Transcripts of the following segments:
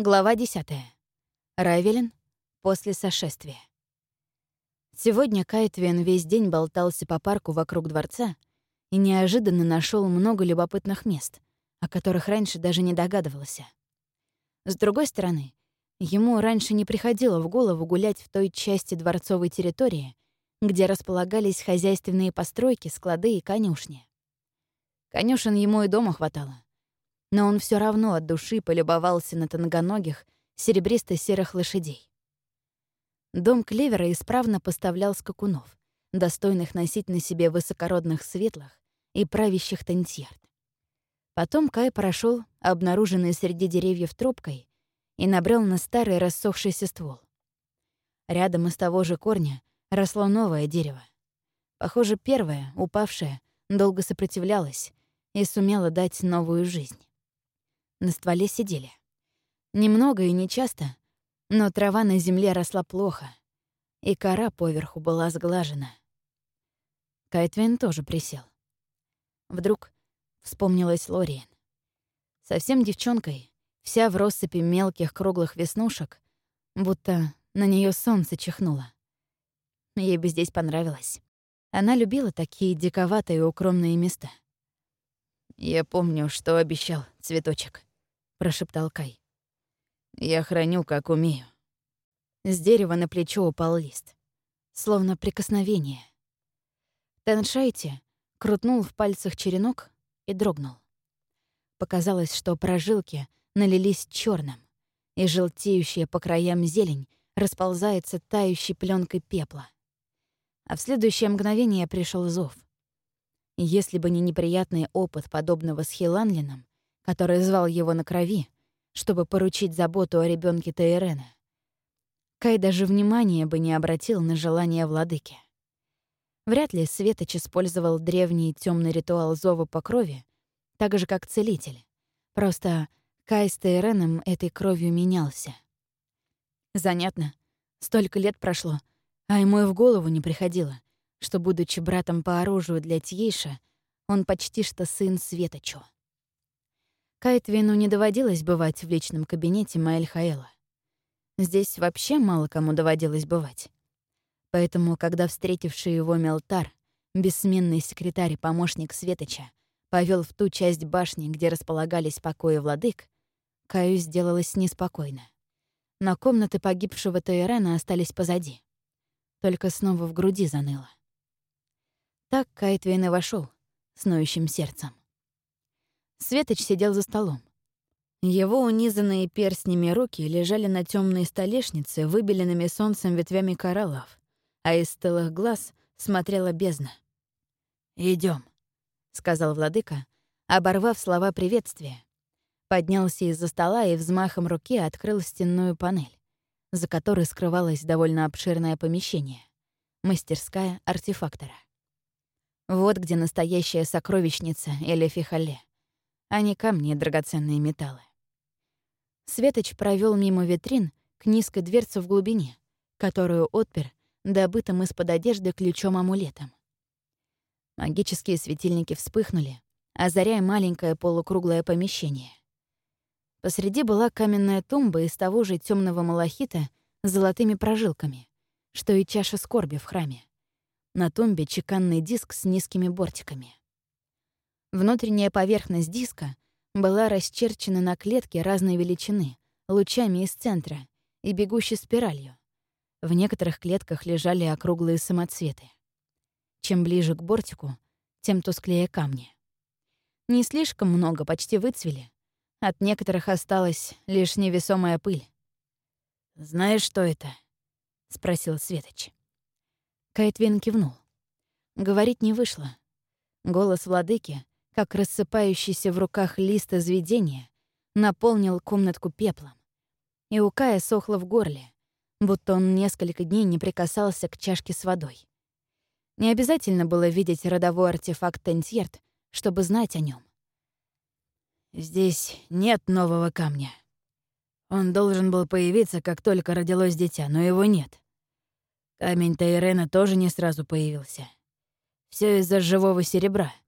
Глава 10. Райвелин после сошествия. Сегодня Кайтвин весь день болтался по парку вокруг дворца и неожиданно нашел много любопытных мест, о которых раньше даже не догадывался. С другой стороны, ему раньше не приходило в голову гулять в той части дворцовой территории, где располагались хозяйственные постройки, склады и конюшни. Конюшен ему и дома хватало но он все равно от души полюбовался на тонконогих, серебристо-серых лошадей. Дом Клевера исправно поставлял скакунов, достойных носить на себе высокородных светлых и правящих тантьярд. Потом Кай прошел, обнаруженный среди деревьев тропкой, и набрел на старый рассохшийся ствол. Рядом из того же корня росло новое дерево. Похоже, первое, упавшее, долго сопротивлялось и сумело дать новую жизнь на стволе сидели. Немного и нечасто, но трава на земле росла плохо, и кора поверху была сглажена. Кайтвин тоже присел. Вдруг вспомнилась Лориен. Совсем девчонкой, вся в россыпи мелких круглых веснушек, будто на нее солнце чихнуло. Ей бы здесь понравилось. Она любила такие диковатые укромные места. «Я помню, что обещал, цветочек», — прошептал Кай. «Я храню, как умею». С дерева на плечо упал лист. Словно прикосновение. Теншайте крутнул в пальцах черенок и дрогнул. Показалось, что прожилки налились черным, и желтеющая по краям зелень расползается тающей пленкой пепла. А в следующее мгновение пришел зов. Если бы не неприятный опыт подобного с Хиланлином, который звал его на крови, чтобы поручить заботу о ребенке Тейрена. Кай даже внимания бы не обратил на желание владыки. Вряд ли Светоч использовал древний темный ритуал зова по крови, так же, как целитель. Просто Кай с Тейреном этой кровью менялся. Занятно. Столько лет прошло, а ему и в голову не приходило, что, будучи братом по оружию для Тьейша, он почти что сын Светочу. Кайтвину не доводилось бывать в личном кабинете Маэль Хаэла. Здесь вообще мало кому доводилось бывать. Поэтому, когда встретивший его Мелтар, бессменный секретарь и помощник Светоча, повел в ту часть башни, где располагались покои владык, Каю сделалось неспокойно. Но комнаты погибшего Тейрена остались позади. Только снова в груди заныло. Так Кайтвин и вошел с ноющим сердцем. Светоч сидел за столом. Его унизанные перстнями руки лежали на темной столешнице, выбеленными солнцем ветвями кораллов, а из стылых глаз смотрела бездна. Идем, сказал владыка, оборвав слова приветствия. Поднялся из-за стола и взмахом руки открыл стенную панель, за которой скрывалось довольно обширное помещение — мастерская артефактора. Вот где настоящая сокровищница Элефи Халле а не камни и драгоценные металлы. Светоч провел мимо витрин к низкой дверце в глубине, которую отпер добытым из-под одежды ключом-амулетом. Магические светильники вспыхнули, озаряя маленькое полукруглое помещение. Посреди была каменная тумба из того же темного малахита с золотыми прожилками, что и чаша скорби в храме. На тумбе чеканный диск с низкими бортиками. Внутренняя поверхность диска была расчерчена на клетке разной величины, лучами из центра и бегущей спиралью. В некоторых клетках лежали округлые самоцветы. Чем ближе к бортику, тем тусклее камни. Не слишком много, почти выцвели. От некоторых осталась лишь невесомая пыль. «Знаешь, что это?» — спросил Светоч. Кайтвин кивнул. Говорить не вышло. Голос владыки как рассыпающийся в руках лист из наполнил комнатку пеплом. И у Кая сохло в горле, будто он несколько дней не прикасался к чашке с водой. Не обязательно было видеть родовой артефакт Тентьерт, чтобы знать о нем. «Здесь нет нового камня. Он должен был появиться, как только родилось дитя, но его нет. Камень Тайрена тоже не сразу появился. Все из-за живого серебра —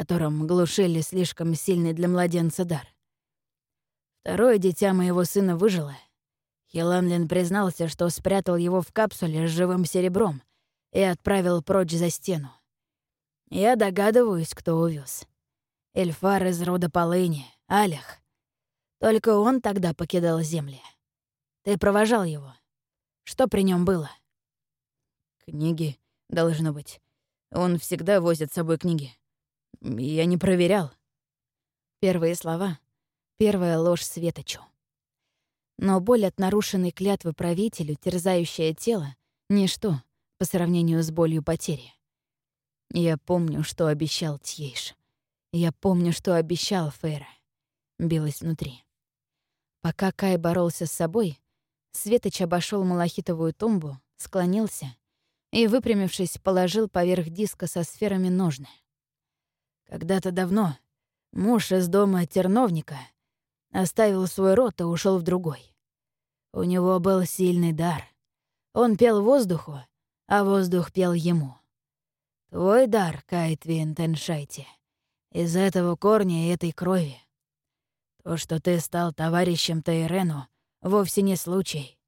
которым глушили слишком сильный для младенца дар. Второе дитя моего сына выжило. Хиланлин признался, что спрятал его в капсуле с живым серебром и отправил прочь за стену. Я догадываюсь, кто увез. Эльфар из рода Полыни, Алях. Только он тогда покидал земли. Ты провожал его. Что при нем было? Книги, должно быть. Он всегда возит с собой книги. Я не проверял. Первые слова. Первая ложь Светочу. Но боль от нарушенной клятвы правителю, терзающее тело — ничто по сравнению с болью потери. Я помню, что обещал Тьейш. Я помню, что обещал Фейра. Билась внутри. Пока Кай боролся с собой, Светоч обошел малахитовую тумбу, склонился и, выпрямившись, положил поверх диска со сферами ножны. Когда-то давно муж из дома терновника оставил свой род и ушел в другой. У него был сильный дар. Он пел воздуху, а воздух пел ему. Твой дар, Кайтвин Теншайте, из этого корня и этой крови. То, что ты стал товарищем Тайрену, вовсе не случай.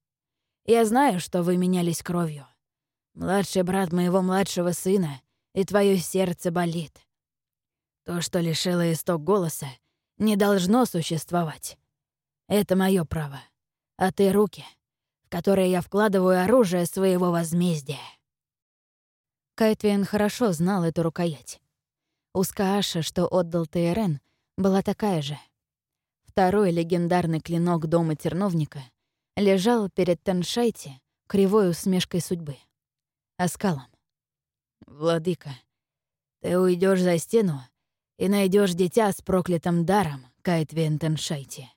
Я знаю, что вы менялись кровью. Младший брат моего младшего сына, и твое сердце болит. То, что лишило исток голоса, не должно существовать. Это мое право. А ты — руки, в которые я вкладываю оружие своего возмездия. Кайтвин хорошо знал эту рукоять. Ускааша, что отдал Тейрен, была такая же. Второй легендарный клинок дома терновника лежал перед Таншайте кривой усмешкой судьбы оскалом. «Владыка, ты уйдешь за стену и найдешь дитя с проклятым даром, Кайт Вентеншайте.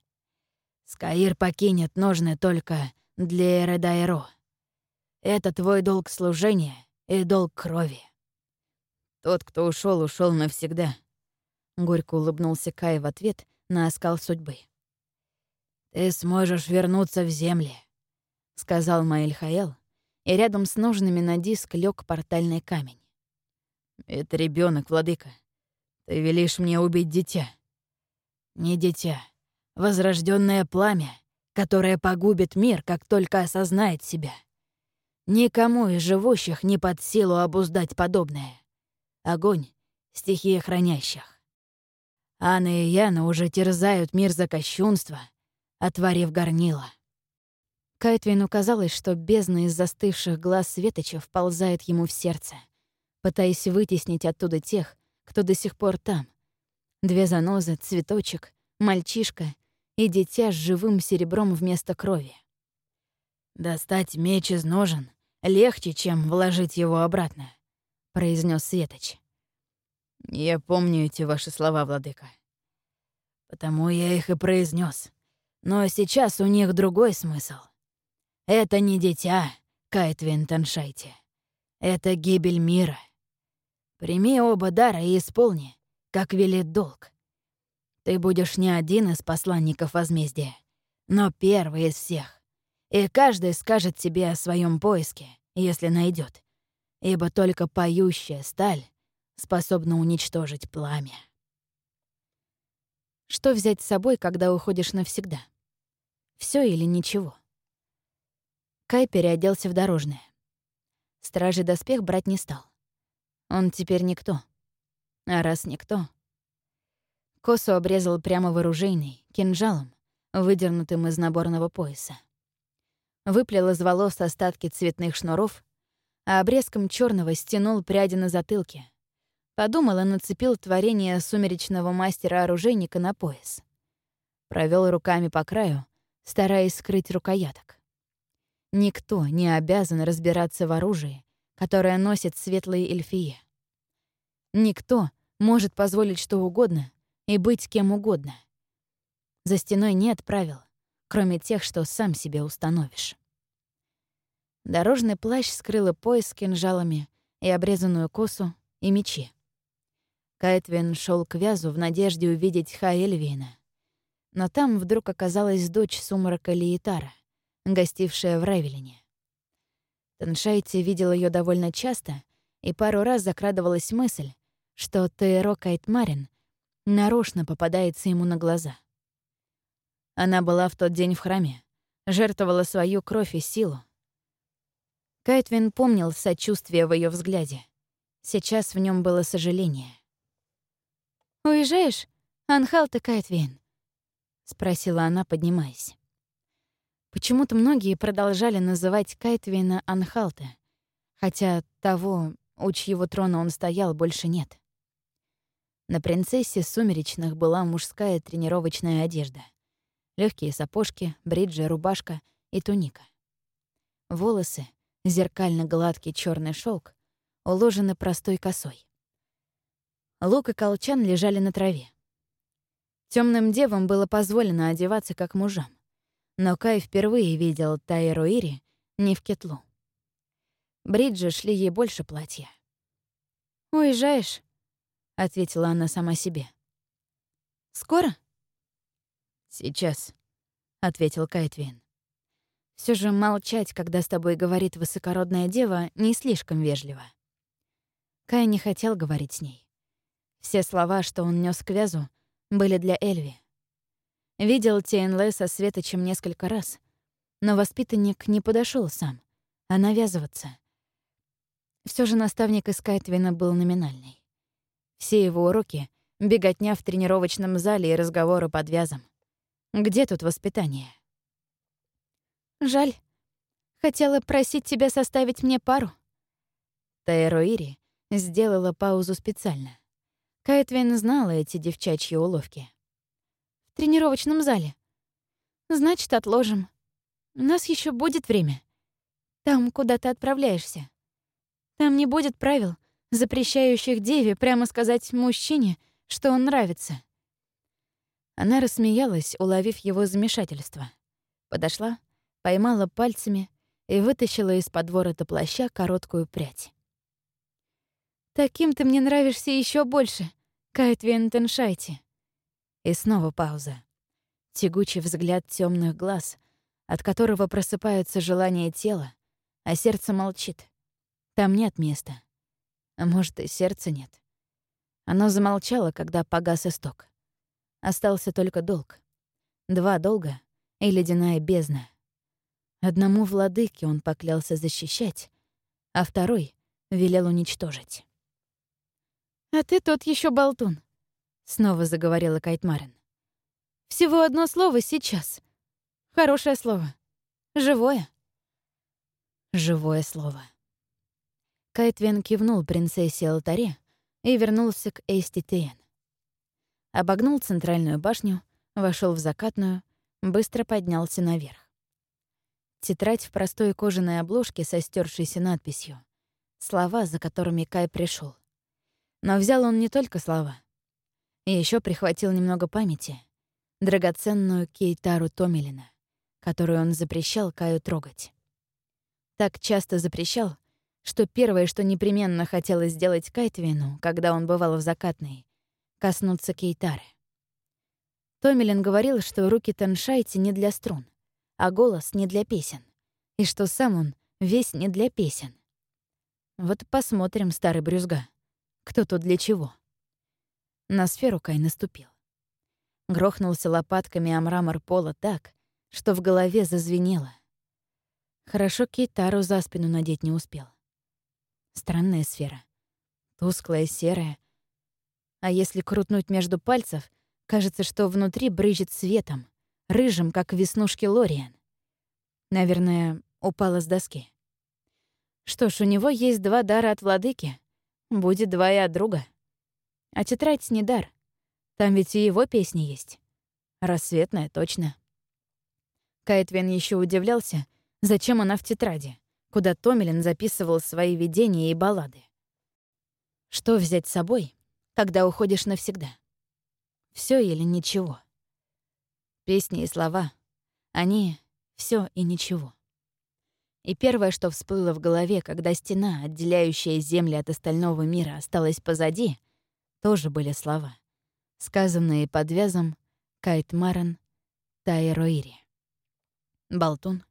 Скаир покинет ножны только для Эредайро. Это твой долг служения и долг крови. Тот, кто ушел, ушел навсегда. Горько улыбнулся Кай в ответ на оскал судьбы. «Ты сможешь вернуться в земли», — сказал Маэль Хаэл, и рядом с ножными на диск лег портальный камень. «Это ребенок, владыка. Ты велишь мне убить дитя». «Не дитя. Возрожденное пламя, которое погубит мир, как только осознает себя. Никому из живущих не под силу обуздать подобное. Огонь — стихия хранящих. Анна и Яна уже терзают мир за кощунство, отворив горнила. Кайтвину казалось, что бездна из застывших глаз Светоча вползает ему в сердце, пытаясь вытеснить оттуда тех, кто до сих пор там. Две занозы, цветочек, мальчишка и дитя с живым серебром вместо крови. «Достать меч из ножен легче, чем вложить его обратно», — произнес Светоч. «Я помню эти ваши слова, владыка». «Потому я их и произнес. Но сейчас у них другой смысл». Это не дитя, Кайтвин Таншайте. Это гибель мира. Прими оба дара и исполни, как велит долг. Ты будешь не один из посланников возмездия, но первый из всех. И каждый скажет тебе о своем поиске, если найдет, ибо только поющая сталь способна уничтожить пламя. Что взять с собой, когда уходишь навсегда? Все или ничего? Кай переоделся в дорожное. Стражи доспех брать не стал. Он теперь никто. А раз никто... Косу обрезал прямо вооружейный, кинжалом, выдернутым из наборного пояса. Выплел из волос остатки цветных шнуров, а обрезком черного стянул пряди на затылке. Подумал и нацепил творение сумеречного мастера-оружейника на пояс. Провел руками по краю, стараясь скрыть рукояток. Никто не обязан разбираться в оружии, которое носит светлые эльфии. Никто может позволить что угодно и быть кем угодно. За стеной нет правил, кроме тех, что сам себе установишь. Дорожный плащ скрыла пояс с кинжалами и обрезанную косу, и мечи. Кайтвин шел к вязу в надежде увидеть Хаэльвина. Но там вдруг оказалась дочь сумрака Лиетара — гостившая в Ревелине. Таншайте видел ее довольно часто, и пару раз закрадывалась мысль, что Тейро Кайтмарин нарочно попадается ему на глаза. Она была в тот день в храме, жертвовала свою кровь и силу. Кайтвин помнил сочувствие в ее взгляде. Сейчас в нем было сожаление. «Уезжаешь, Анхалта Кайтвин?» — спросила она, поднимаясь. Почему-то многие продолжали называть Кайтвина Анхалта, хотя того, у чьего трона он стоял, больше нет. На принцессе сумеречных была мужская тренировочная одежда. легкие сапожки, бриджи, рубашка и туника. Волосы, зеркально-гладкий черный шелк, уложены простой косой. Лук и колчан лежали на траве. Темным девам было позволено одеваться как мужам, но Кай впервые видел Тайру Ири не в кетлу. Бриджи шли ей больше платья. «Уезжаешь?» — ответила она сама себе. «Скоро?» «Сейчас», — ответил Кайтвин. Все же молчать, когда с тобой говорит высокородная дева, не слишком вежливо. Кай не хотел говорить с ней. Все слова, что он нес к вязу, были для Эльви. Видел Тейнле со Светочем несколько раз, но воспитанник не подошел сам, а навязываться. Все же наставник из Кайтвина был номинальный. Все его уроки — беготня в тренировочном зале и разговоры под вязом. Где тут воспитание? Жаль. Хотела просить тебя составить мне пару. Таэроири сделала паузу специально. Кайтвин знала эти девчачьи уловки. Тренировочном зале. Значит, отложим. У нас еще будет время. Там, куда ты отправляешься. Там не будет правил, запрещающих деве прямо сказать мужчине, что он нравится. Она рассмеялась, уловив его замешательство. Подошла, поймала пальцами и вытащила из-под ворота плаща короткую прядь. «Таким ты мне нравишься еще больше, Кайтвин Теншайти». И снова пауза. Тягучий взгляд темных глаз, от которого просыпается желание тела, а сердце молчит. Там нет места. А может, и сердца нет. Оно замолчало, когда погас исток. Остался только долг. Два долга и ледяная бездна. Одному владыке он поклялся защищать, а второй велел уничтожить. «А ты тот еще болтун», — снова заговорила Кайтмарин. «Всего одно слово сейчас. Хорошее слово. Живое». Живое слово. Кайтвин кивнул принцессе алтаре и вернулся к Эсти Тиен. Обогнул центральную башню, вошел в закатную, быстро поднялся наверх. Тетрадь в простой кожаной обложке со стершейся надписью. Слова, за которыми Кай пришел. Но взял он не только слова. И еще прихватил немного памяти, драгоценную Кейтару Томилина, которую он запрещал Каю трогать. Так часто запрещал, что первое, что непременно хотелось сделать Кайтвину, когда он бывал в закатной, коснуться Кейтары. Томилин говорил, что руки Таншайти не для струн, а голос не для песен, и что сам он весь не для песен. Вот посмотрим, старый брюзга, кто тут для чего. На сферу Кай наступил. Грохнулся лопатками о мрамор пола так, что в голове зазвенело. Хорошо Кейтару за спину надеть не успел. Странная сфера. Тусклая, серая. А если крутнуть между пальцев, кажется, что внутри брызжет светом, рыжим, как веснушки Лориан. Наверное, упала с доски. Что ж, у него есть два дара от владыки. Будет два и от друга. А тетрадь не дар. Там ведь и его песни есть. Рассветная, точно. Кайтвин еще удивлялся, зачем она в тетради куда Томилин записывал свои видения и баллады. Что взять с собой, когда уходишь навсегда? Все или ничего? Песни и слова — они все и ничего. И первое, что всплыло в голове, когда стена, отделяющая земли от остального мира, осталась позади, тоже были слова, сказанные под вязом Кайт Маран Тайроири. Болтун.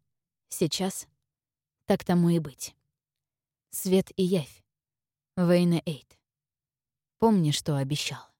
Сейчас — так тому и быть. Свет и явь. Вейна Эйт. Помни, что обещал.